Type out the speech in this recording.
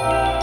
Bye.